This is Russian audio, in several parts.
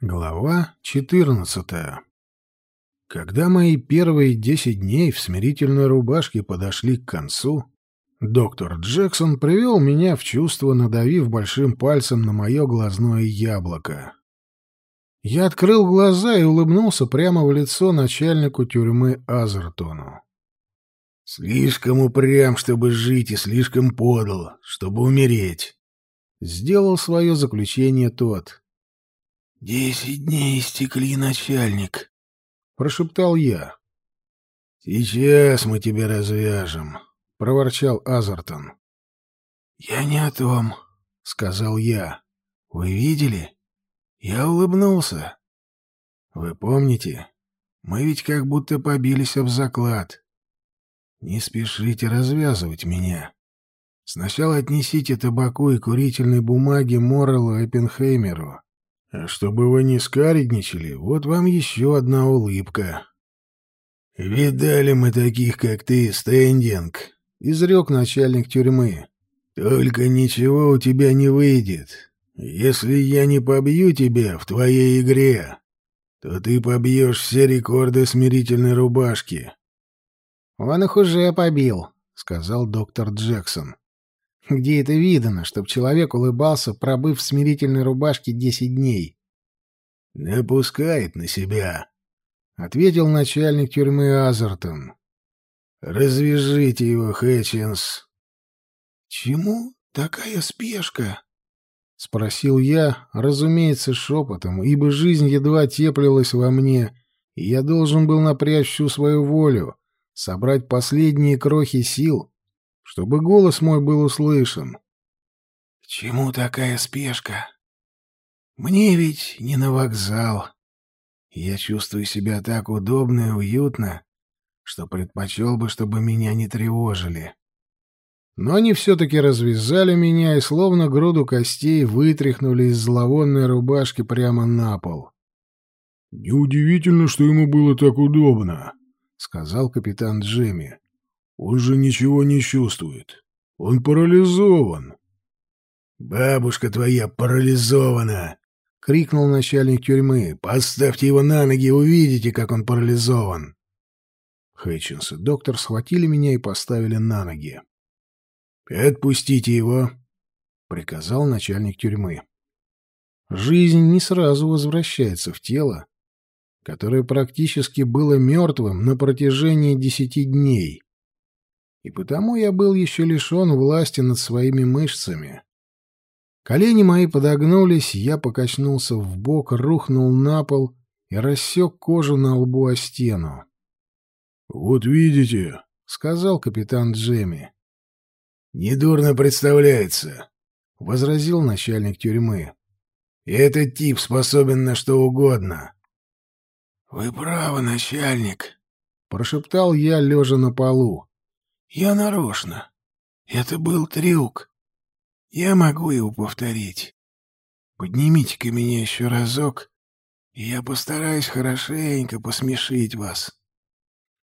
Глава 14 Когда мои первые десять дней в смирительной рубашке подошли к концу, доктор Джексон привел меня в чувство, надавив большим пальцем на мое глазное яблоко. Я открыл глаза и улыбнулся прямо в лицо начальнику тюрьмы Азертону. «Слишком упрям, чтобы жить, и слишком подал, чтобы умереть», — сделал свое заключение тот. «Десять дней истекли, начальник», — прошептал я. «Сейчас мы тебя развяжем», — проворчал Азертон. «Я не о том», — сказал я. «Вы видели? Я улыбнулся. Вы помните? Мы ведь как будто побились об заклад. Не спешите развязывать меня. Сначала отнесите табаку и курительной бумаги Моррелу Эппенхеймеру. А чтобы вы не скаредничали, вот вам еще одна улыбка. «Видали мы таких, как ты, Стендинг», — изрек начальник тюрьмы. «Только ничего у тебя не выйдет. Если я не побью тебя в твоей игре, то ты побьешь все рекорды смирительной рубашки». «Он их уже побил», — сказал доктор Джексон. Где это видано, чтоб человек улыбался, пробыв в смирительной рубашке десять дней? — Напускает на себя, — ответил начальник тюрьмы Азертон. — Развяжите его, Хэтчинс. — Чему такая спешка? — спросил я, разумеется, шепотом, ибо жизнь едва теплилась во мне, и я должен был напрячь всю свою волю, собрать последние крохи сил чтобы голос мой был услышан. — К чему такая спешка? Мне ведь не на вокзал. Я чувствую себя так удобно и уютно, что предпочел бы, чтобы меня не тревожили. Но они все-таки развязали меня и словно груду костей вытряхнули из зловонной рубашки прямо на пол. — Неудивительно, что ему было так удобно, — сказал капитан Джимми. Он же ничего не чувствует. Он парализован. «Бабушка твоя парализована!» — крикнул начальник тюрьмы. «Поставьте его на ноги увидите, как он парализован!» Хэтчинс и доктор схватили меня и поставили на ноги. «Отпустите его!» — приказал начальник тюрьмы. Жизнь не сразу возвращается в тело, которое практически было мертвым на протяжении десяти дней и потому я был еще лишен власти над своими мышцами. Колени мои подогнулись, я покачнулся в бок, рухнул на пол и рассек кожу на лбу о стену. — Вот видите, — сказал капитан Джемми. — Недурно представляется, — возразил начальник тюрьмы. — Этот тип способен на что угодно. — Вы правы, начальник, — прошептал я, лежа на полу. Я нарочно. Это был трюк. Я могу его повторить. Поднимите-ка меня еще разок, и я постараюсь хорошенько посмешить вас.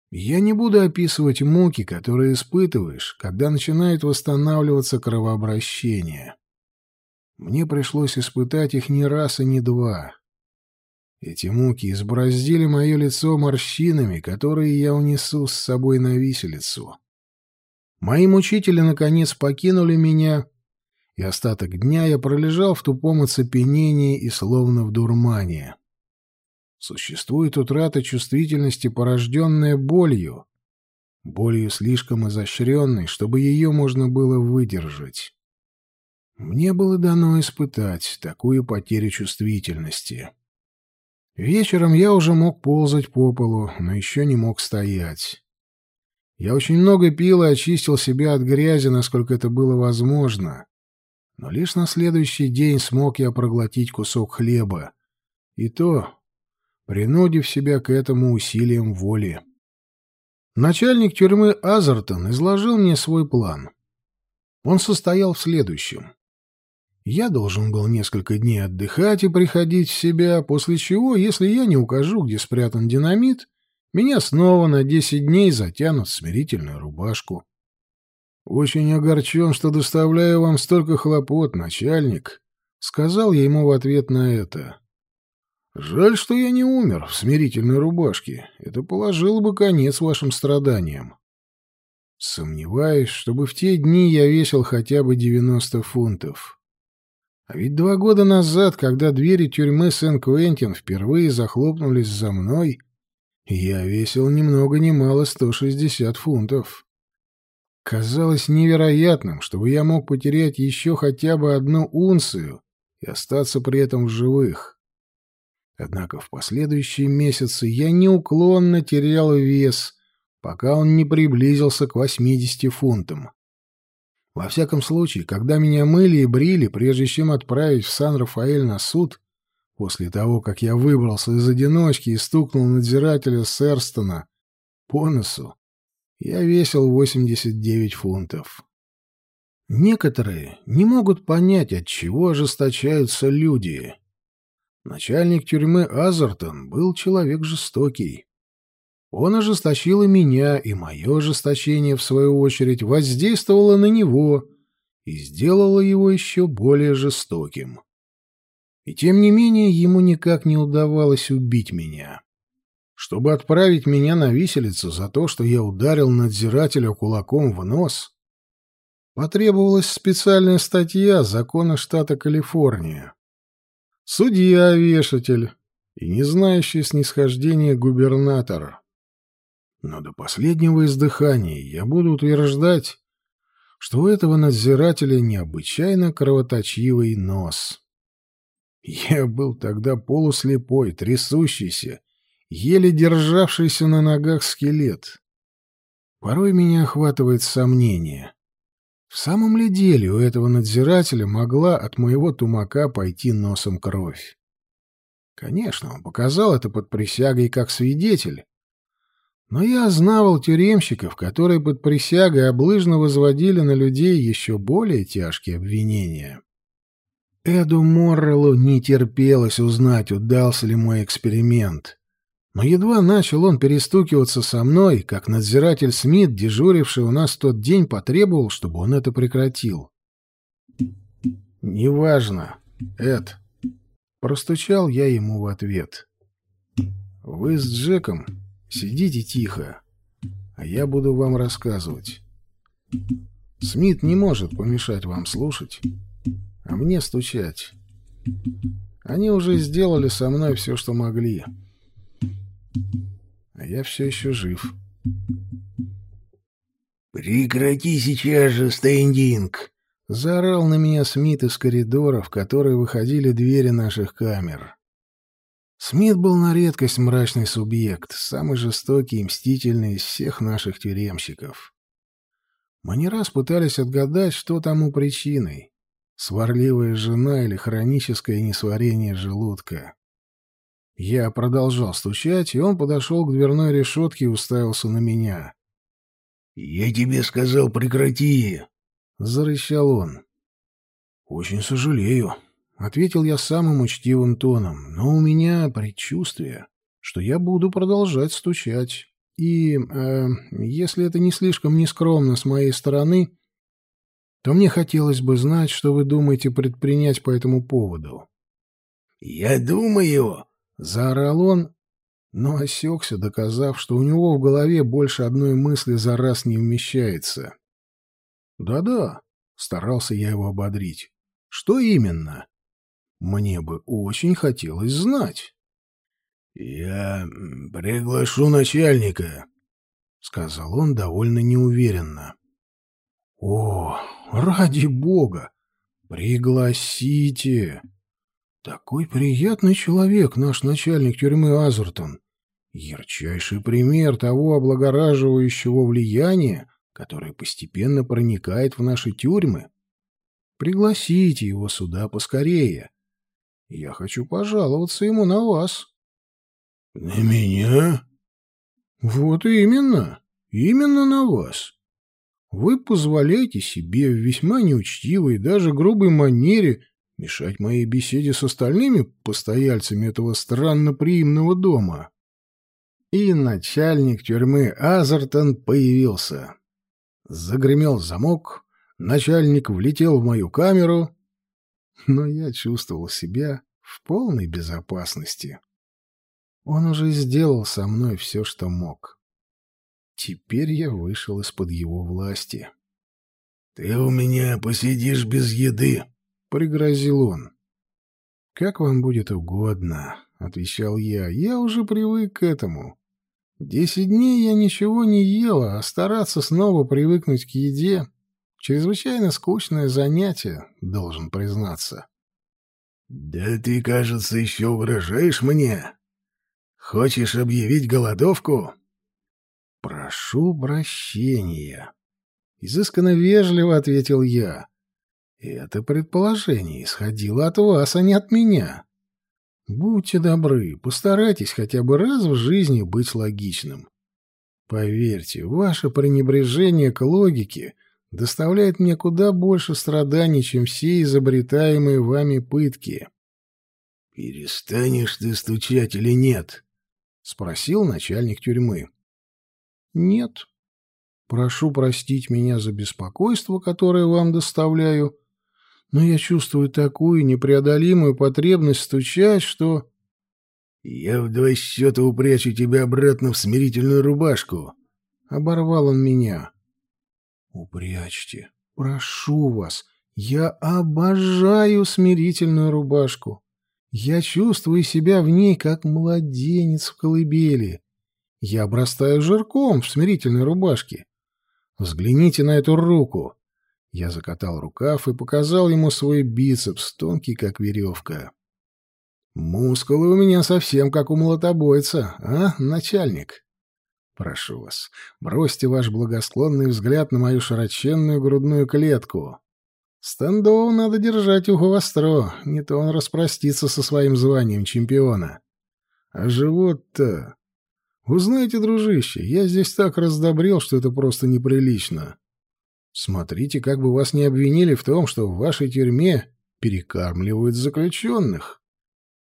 Я не буду описывать муки, которые испытываешь, когда начинает восстанавливаться кровообращение. Мне пришлось испытать их не раз и не два. Эти муки избороздили мое лицо морщинами, которые я унесу с собой на виселицу. Мои мучители, наконец, покинули меня, и остаток дня я пролежал в тупом оцепенении и словно в дурмане. Существует утрата чувствительности, порожденная болью, болью слишком изощренной, чтобы ее можно было выдержать. Мне было дано испытать такую потерю чувствительности. Вечером я уже мог ползать по полу, но еще не мог стоять. Я очень много пил и очистил себя от грязи, насколько это было возможно. Но лишь на следующий день смог я проглотить кусок хлеба. И то, принудив себя к этому усилием воли. Начальник тюрьмы Азертон изложил мне свой план. Он состоял в следующем. Я должен был несколько дней отдыхать и приходить в себя, после чего, если я не укажу, где спрятан динамит, меня снова на десять дней затянут в смирительную рубашку. «Очень огорчен, что доставляю вам столько хлопот, начальник», — сказал я ему в ответ на это. Жаль, что я не умер в смирительной рубашке. Это положило бы конец вашим страданиям. Сомневаюсь, чтобы в те дни я весил хотя бы 90 фунтов. А ведь два года назад, когда двери тюрьмы Сен-Квентин впервые захлопнулись за мной, я весил ни много ни мало 160 фунтов. Казалось невероятным, чтобы я мог потерять еще хотя бы одну унцию и остаться при этом в живых. Однако в последующие месяцы я неуклонно терял вес, пока он не приблизился к 80 фунтам. Во всяком случае, когда меня мыли и брили, прежде чем отправить в Сан-Рафаэль на суд, после того, как я выбрался из одиночки и стукнул надзирателя Серстона по носу, я весил 89 фунтов. Некоторые не могут понять, от чего ожесточаются люди. Начальник тюрьмы Азертон был человек жестокий. Он ожесточил и меня, и мое ожесточение, в свою очередь, воздействовало на него и сделало его еще более жестоким. И тем не менее ему никак не удавалось убить меня. Чтобы отправить меня на виселицу за то, что я ударил надзирателя кулаком в нос, потребовалась специальная статья закона штата Калифорния. Судья-вешатель и не знающий снисхождения губернатор. Но до последнего издыхания я буду утверждать, что у этого надзирателя необычайно кровоточивый нос. Я был тогда полуслепой, трясущийся, еле державшийся на ногах скелет. Порой меня охватывает сомнение. В самом ли деле у этого надзирателя могла от моего тумака пойти носом кровь? Конечно, он показал это под присягой как свидетель, но я знавал тюремщиков, которые под присягой облыжно возводили на людей еще более тяжкие обвинения. Эду Морреллу не терпелось узнать, удался ли мой эксперимент. Но едва начал он перестукиваться со мной, как надзиратель Смит, дежуривший у нас тот день, потребовал, чтобы он это прекратил. «Неважно, Эд», — простучал я ему в ответ. «Вы с Джеком Сидите тихо, а я буду вам рассказывать. Смит не может помешать вам слушать, а мне стучать. Они уже сделали со мной все, что могли. А я все еще жив. «Прекрати сейчас же, стендинг!» — заорал на меня Смит из коридора, в который выходили двери наших камер. Смит был на редкость мрачный субъект, самый жестокий и мстительный из всех наших тюремщиков. Мы не раз пытались отгадать, что тому причиной — сварливая жена или хроническое несварение желудка. Я продолжал стучать, и он подошел к дверной решетке и уставился на меня. «Я тебе сказал, прекрати!» — зарычал он. «Очень сожалею», — ответил я самым учтивым тоном, — но у меня предчувствие, что я буду продолжать стучать. И, э, если это не слишком нескромно с моей стороны, то мне хотелось бы знать, что вы думаете предпринять по этому поводу. — Я думаю, — заорал он, но осекся, доказав, что у него в голове больше одной мысли за раз не вмещается. «Да — старался я его ободрить. — Что именно? Мне бы очень хотелось знать. «Я приглашу начальника», — сказал он довольно неуверенно. «О, ради бога! Пригласите! Такой приятный человек наш начальник тюрьмы Азертон. Ярчайший пример того облагораживающего влияния, которое постепенно проникает в наши тюрьмы. Пригласите его сюда поскорее. Я хочу пожаловаться ему на вас. — На меня? — Вот именно. Именно на вас. Вы позволяете себе в весьма неучтивой и даже грубой манере мешать моей беседе с остальными постояльцами этого странноприимного дома. И начальник тюрьмы Азертон появился. Загремел замок, начальник влетел в мою камеру, но я чувствовал себя в полной безопасности. Он уже сделал со мной все, что мог. Теперь я вышел из-под его власти. — Ты у меня посидишь без еды, — пригрозил он. — Как вам будет угодно, — отвечал я. — Я уже привык к этому. Десять дней я ничего не ела, а стараться снова привыкнуть к еде — чрезвычайно скучное занятие, должен признаться. — Да ты, кажется, еще угрожаешь мне. Хочешь объявить голодовку? — Прошу прощения. Изысканно вежливо ответил я. Это предположение исходило от вас, а не от меня. Будьте добры, постарайтесь хотя бы раз в жизни быть логичным. Поверьте, ваше пренебрежение к логике — доставляет мне куда больше страданий, чем все изобретаемые вами пытки. — Перестанешь ты стучать или нет? — спросил начальник тюрьмы. — Нет. Прошу простить меня за беспокойство, которое вам доставляю, но я чувствую такую непреодолимую потребность стучать, что... — Я в два счета упрячу тебя обратно в смирительную рубашку. — оборвал он меня. Упрячьте, прошу вас, я обожаю смирительную рубашку. Я чувствую себя в ней, как младенец в колыбели. Я обрастаю жирком в смирительной рубашке. Взгляните на эту руку. Я закатал рукав и показал ему свой бицепс, тонкий, как веревка. Мускулы у меня совсем как у молотобойца, а, начальник? Прошу вас, бросьте ваш благосклонный взгляд на мою широченную грудную клетку. Стендоу надо держать ухо востро, не то он распростится со своим званием чемпиона. А живот-то... Вы знаете, дружище, я здесь так раздобрел, что это просто неприлично. Смотрите, как бы вас не обвинили в том, что в вашей тюрьме перекармливают заключенных.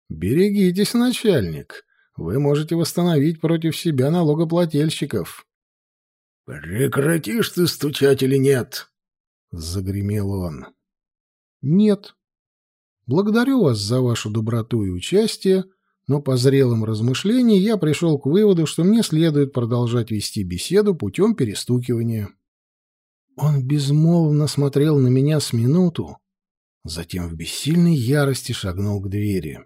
Берегитесь, начальник. Вы можете восстановить против себя налогоплательщиков. — Прекратишь ты стучать или нет? — загремел он. — Нет. Благодарю вас за вашу доброту и участие, но по зрелым размышлениям я пришел к выводу, что мне следует продолжать вести беседу путем перестукивания. Он безмолвно смотрел на меня с минуту, затем в бессильной ярости шагнул к двери.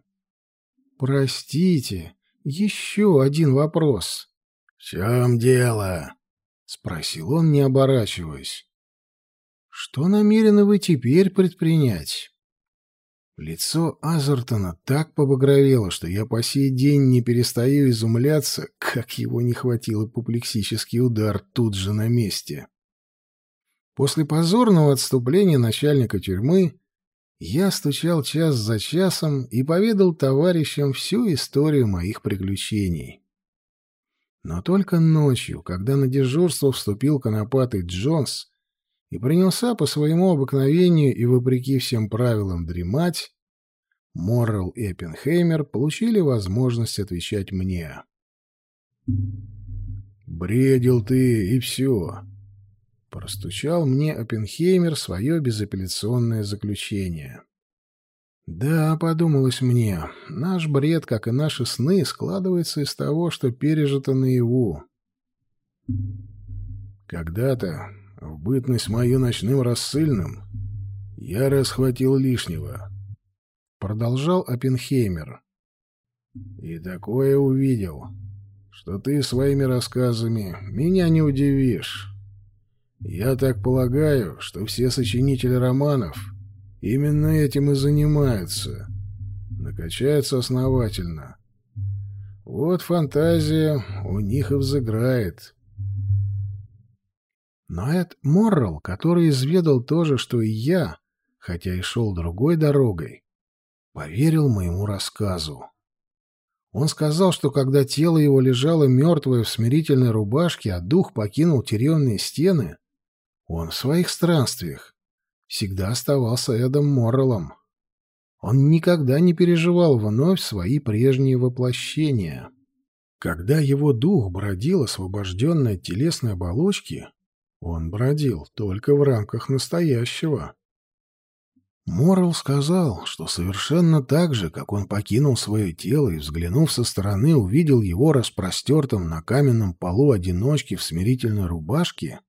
«Простите, еще один вопрос. — В чем дело? — спросил он, не оборачиваясь. — Что намерены вы теперь предпринять? Лицо Азертона так побагровело, что я по сей день не перестаю изумляться, как его не хватил апоплексический удар тут же на месте. После позорного отступления начальника тюрьмы я стучал час за часом и поведал товарищам всю историю моих приключений. Но только ночью, когда на дежурство вступил конопатый Джонс и принялся по своему обыкновению и вопреки всем правилам дремать, Моррелл и Эппенхеймер получили возможность отвечать мне. «Бредил ты, и все. Простучал мне Оппенхеймер свое безапелляционное заключение. Да, подумалось мне, наш бред, как и наши сны, складывается из того, что пережито наяву. Когда-то, в бытность мою ночным рассыльным, я расхватил лишнего. Продолжал Оппенхеймер. И такое увидел, что ты своими рассказами меня не удивишь. Я так полагаю, что все сочинители романов именно этим и занимаются. Накачаются основательно. Вот фантазия у них и взыграет. Но Эд Моррелл, который изведал то же, что и я, хотя и шел другой дорогой, поверил моему рассказу. Он сказал, что когда тело его лежало мертвое в смирительной рубашке, а дух покинул тюремные стены, он в своих странствиях всегда оставался Эдом Морреллом. Он никогда не переживал вновь свои прежние воплощения. Когда его дух бродил освобожденный от телесной оболочки, он бродил только в рамках настоящего. Моррел сказал, что совершенно так же, как он покинул свое тело и, взглянув со стороны, увидел его распростертым на каменном полу одиночки в смирительной рубашке,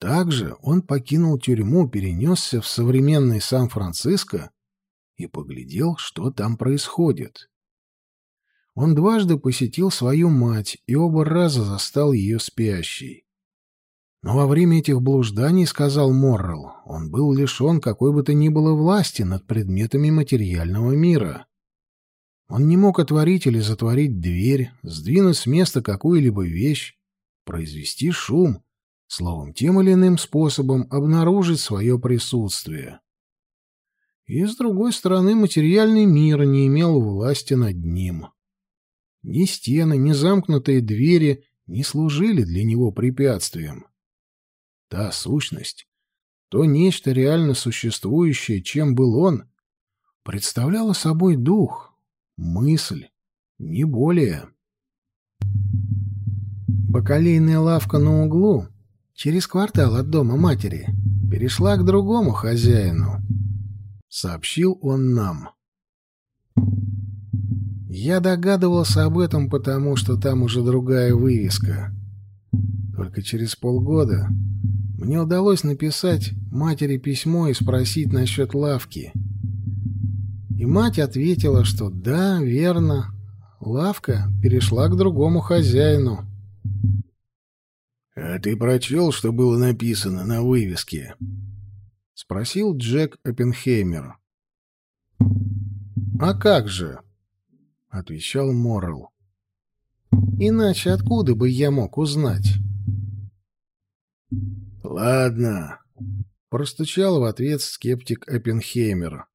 также он покинул тюрьму, перенесся в современный Сан-Франциско и поглядел, что там происходит. Он дважды посетил свою мать и оба раза застал ее спящей. Но во время этих блужданий, сказал Моррелл, он был лишен какой бы то ни было власти над предметами материального мира. Он не мог отворить или затворить дверь, сдвинуть с места какую-либо вещь, произвести шум, словом, тем или иным способом обнаружить свое присутствие. И, с другой стороны, материальный мир не имел власти над ним. Ни стены, ни замкнутые двери не служили для него препятствием. Та сущность, то нечто реально существующее, чем был он, представляла собой дух, мысль, не более. Бакалейная лавка на углу, через квартал от дома матери, перешла к другому хозяину, — сообщил он нам. Я догадывался об этом потому, что там уже другая вывеска. Только через полгода мне удалось написать матери письмо и спросить насчет лавки. И мать ответила, что да, верно, лавка перешла к другому хозяину. — А ты прочел, что было написано на вывеске? — спросил Джек Оппенхеймер. — А как же? — отвечал Моррелл. — Иначе откуда бы я мог узнать? «Ладно», — простучал в ответ скептик Оппенхеймер.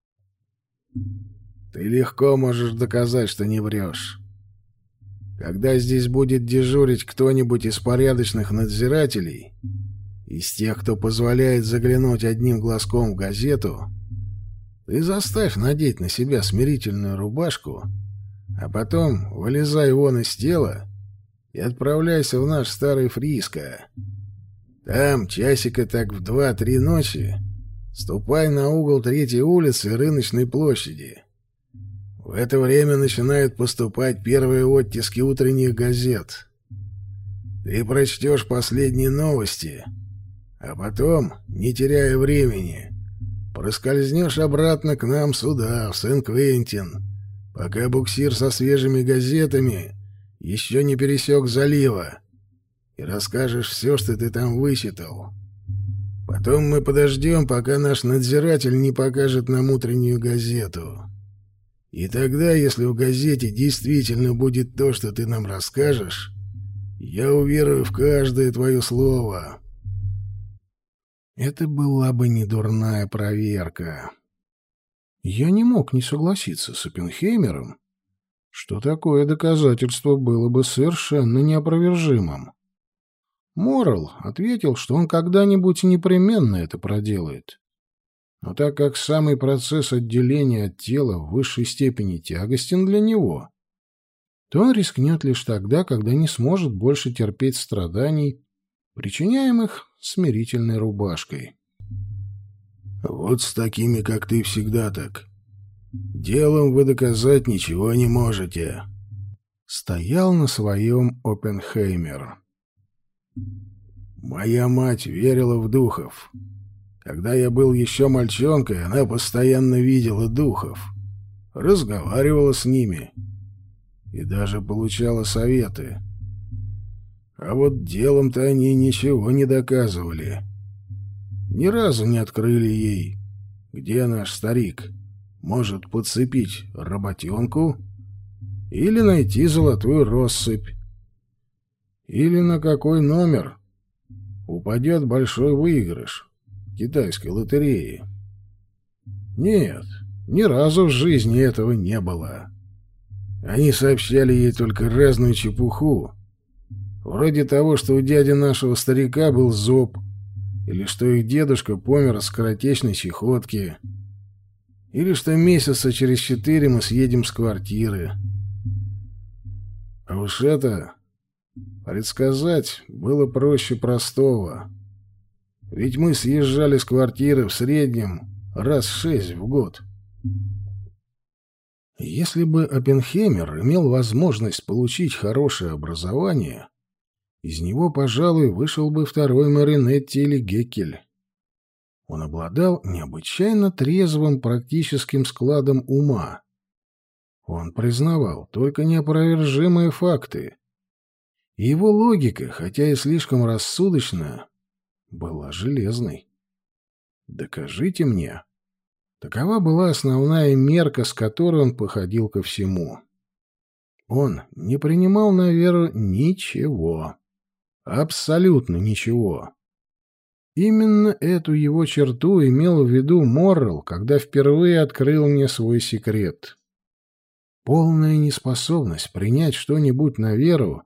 «Ты легко можешь доказать, что не врешь. Когда здесь будет дежурить кто-нибудь из порядочных надзирателей, из тех, кто позволяет заглянуть одним глазком в газету, ты заставь надеть на себя смирительную рубашку, а потом вылезай вон из тела и отправляйся в наш старый Фриско». Там, часика так в два-три ночи, ступай на угол третьей улицы рыночной площади. В это время начинают поступать первые оттиски утренних газет. Ты прочтешь последние новости, а потом, не теряя времени, проскользнешь обратно к нам сюда, в Сен-Квентин, пока буксир со свежими газетами еще не пересек залива и расскажешь все, что ты там вычитал. Потом мы подождем, пока наш надзиратель не покажет нам утреннюю газету. И тогда, если в газете действительно будет то, что ты нам расскажешь, я уверую в каждое твое слово. Это была бы не дурная проверка. Я не мог не согласиться с Оппенхеймером, что такое доказательство было бы совершенно неопровержимым. Моррелл ответил, что он когда-нибудь непременно это проделает. Но так как самый процесс отделения от тела в высшей степени тягостен для него, то он рискнет лишь тогда, когда не сможет больше терпеть страданий, причиняемых смирительной рубашкой. «Вот с такими, как ты, всегда так. Делом вы доказать ничего не можете», — стоял на своем Оппенхеймер. Моя мать верила в духов. Когда я был еще мальчонкой, она постоянно видела духов, разговаривала с ними и даже получала советы. А вот делом-то они ничего не доказывали. Ни разу не открыли ей, где наш старик может подцепить работенку или найти золотую россыпь. Или на какой номер упадет большой выигрыш китайской лотереи. Нет, ни разу в жизни этого не было. Они сообщали ей только разную чепуху, вроде того, что у дяди нашего старика был зоб, или что их дедушка помер от скоротечной чехотки, или что месяца через четыре мы съедем с квартиры. А уж это Предсказать было проще простого. Ведь мы съезжали с квартиры в среднем раз шесть в год. Если бы Оппенхеймер имел возможность получить хорошее образование, из него, пожалуй, вышел бы второй Маринетти или Геккель. Он обладал необычайно трезвым практическим складом ума. Он признавал только неопровержимые факты. Его логика, хотя и слишком рассудочная, была железной. «Докажите мне». Такова была основная мерка, с которой он походил ко всему. Он не принимал на веру ничего. Абсолютно ничего. Именно эту его черту имел в виду Моррелл, когда впервые открыл мне свой секрет. Полная неспособность принять что-нибудь на веру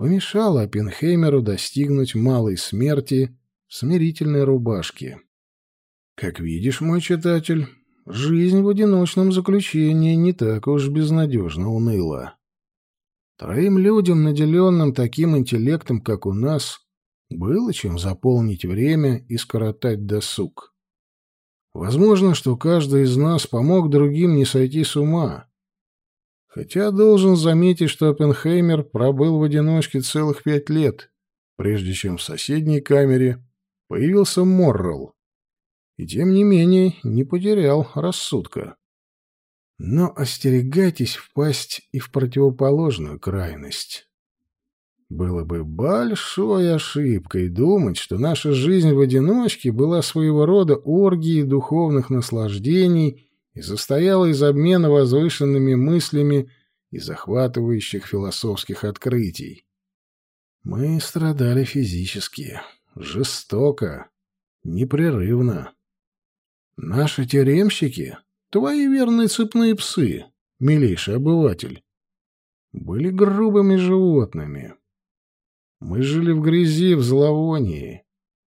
помешала Оппенхеймеру достигнуть малой смерти в смирительной рубашке. Как видишь, мой читатель, жизнь в одиночном заключении не так уж безнадежно уныла. Троим людям, наделенным таким интеллектом, как у нас, было чем заполнить время и скоротать досуг. Возможно, что каждый из нас помог другим не сойти с ума. Хотя должен заметить, что Оппенхеймер пробыл в одиночке целых пять лет, прежде чем в соседней камере появился Моррелл. И тем не менее не потерял рассудка. Но остерегайтесь впасть и в противоположную крайность. Было бы большой ошибкой думать, что наша жизнь в одиночке была своего рода оргией духовных наслаждений и состояла из обмена возвышенными мыслями и захватывающих философских открытий. Мы страдали физически, жестоко, непрерывно. Наши тюремщики Твои верные цепные псы, милейший обыватель, были грубыми животными. Мы жили в грязи, в зловонии.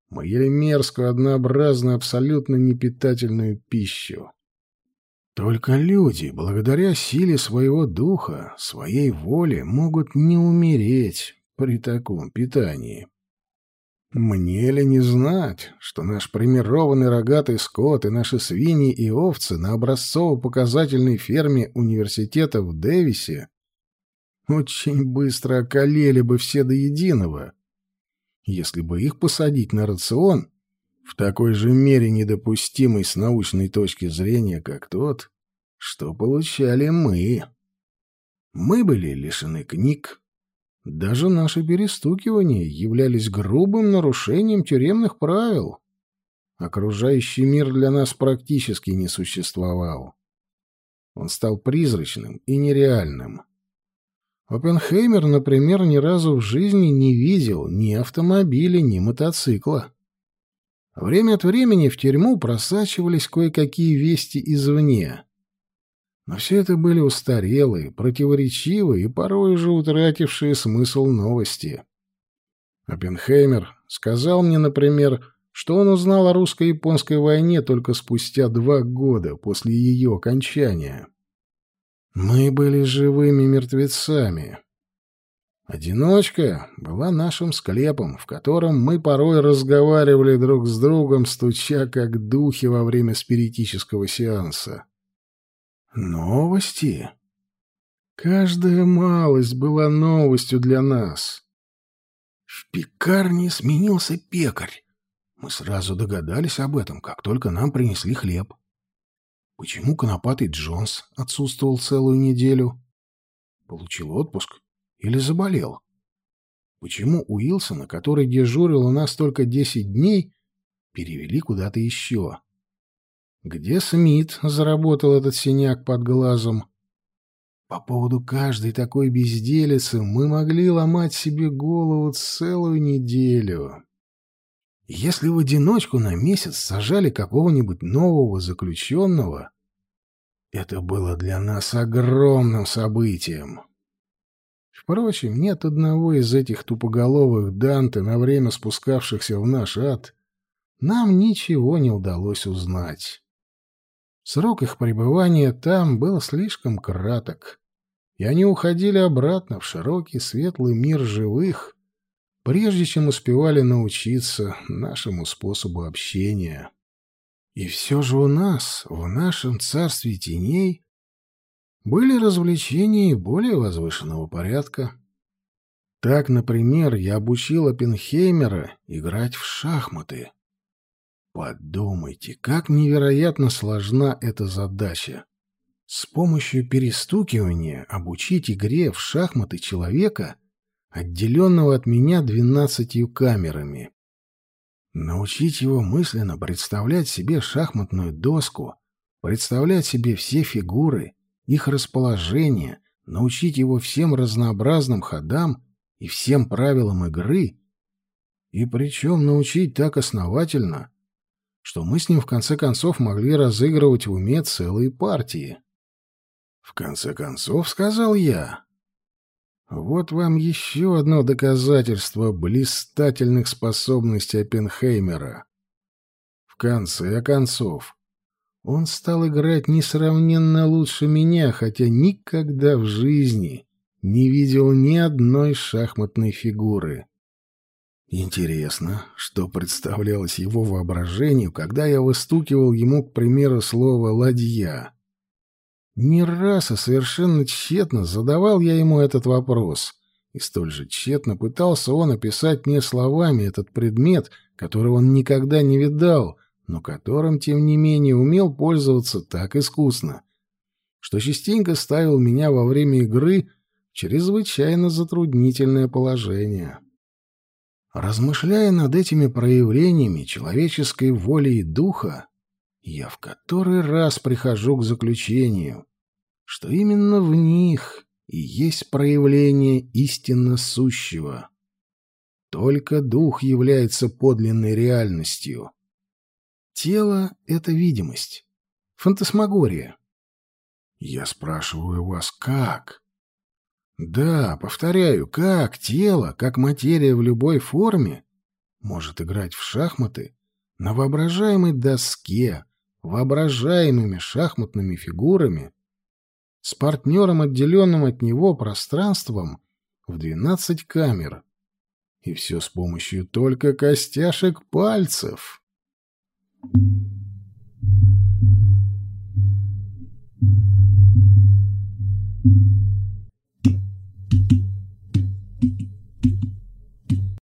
Мы ели мерзкую, однообразную, абсолютно непитательную пищу. Только люди, благодаря силе своего духа, своей воле, могут не умереть при таком питании. Мне ли не знать, что наш примированный рогатый скот и наши свиньи и овцы на образцово-показательной ферме университета в Дэвисе очень быстро околели бы все до единого, если бы их посадить на рацион в такой же мере недопустимый с научной точки зрения, как тот, что получали мы. Мы были лишены книг, даже наши перестукивания являлись грубым нарушением тюремных правил. Окружающий мир для нас практически не существовал. Он стал призрачным и нереальным. Оппенхеймер, например, ни разу в жизни не видел ни автомобиля, ни мотоцикла. Время от времени в тюрьму просачивались кое-какие вести извне. Но все это были устарелые, противоречивые и порой уже утратившие смысл новости. Оппенхеймер сказал мне, например, что он узнал о русско-японской войне только спустя два года после ее окончания. Мы были живыми мертвецами. Одиночка была нашим склепом, в котором мы порой разговаривали друг с другом, стуча как духи во время спиритического сеанса. Новости? Каждая малость была новостью для нас. В пекарне сменился пекарь. Мы сразу догадались об этом, как только нам принесли хлеб. Почему конопатый Джонс отсутствовал целую неделю? Получил отпуск или заболел? Почему Уилсона, который дежурил у нас только десять дней, перевели куда-то еще? Где Смит заработал этот синяк под глазом? По поводу каждой такой безделицы мы могли ломать себе голову целую неделю. Если в одиночку на месяц сажали какого-нибудь нового заключенного, это было для нас огромным событием. Впрочем, нет одного из этих тупоголовых Данте, на время спускавшихся в наш ад, нам ничего не удалось узнать. Срок их пребывания там был слишком краток, и они уходили обратно в широкий светлый мир живых, прежде чем успевали научиться нашему способу общения. И все же у нас, в нашем царстве теней, были развлечения и более возвышенного порядка. Так, например, я обучил Оппенхеймера играть в шахматы. Подумайте, как невероятно сложна эта задача. С помощью перестукивания обучить игре в шахматы человека, отделенного от меня двенадцатью камерами. Научить его мысленно представлять себе шахматную доску, представлять себе все фигуры, их расположение, научить его всем разнообразным ходам и всем правилам игры, и причем научить так основательно, что мы с ним в конце концов могли разыгрывать в уме целые партии. В конце концов, сказал я, вот вам еще одно доказательство блистательных способностей Оппенхеймера. В конце концов, он стал играть несравненно лучше меня, хотя никогда в жизни не видел ни одной шахматной фигуры. Интересно, что представлялось его воображению, когда я выстукивал ему, к примеру, слово «ладья». Не раз и совершенно тщетно задавал я ему этот вопрос, и столь же тщетно пытался он описать мне словами этот предмет, которого он никогда не видал, но которым, тем не менее, умел пользоваться так искусно, что частенько ставил меня во время игры в чрезвычайно затруднительное положение. Размышляя над этими проявлениями человеческой воли и духа, я в который раз прихожу к заключению, что именно в них и есть проявление истинно сущего. Только дух является подлинной реальностью. Тело — это видимость, фантасмагория. Я спрашиваю вас, как? Да, повторяю, как тело, как материя в любой форме может играть в шахматы на воображаемой доске, воображаемыми шахматными фигурами, с партнером, отделенным от него пространством в двенадцать камер. И все с помощью только костяшек пальцев. Thank you.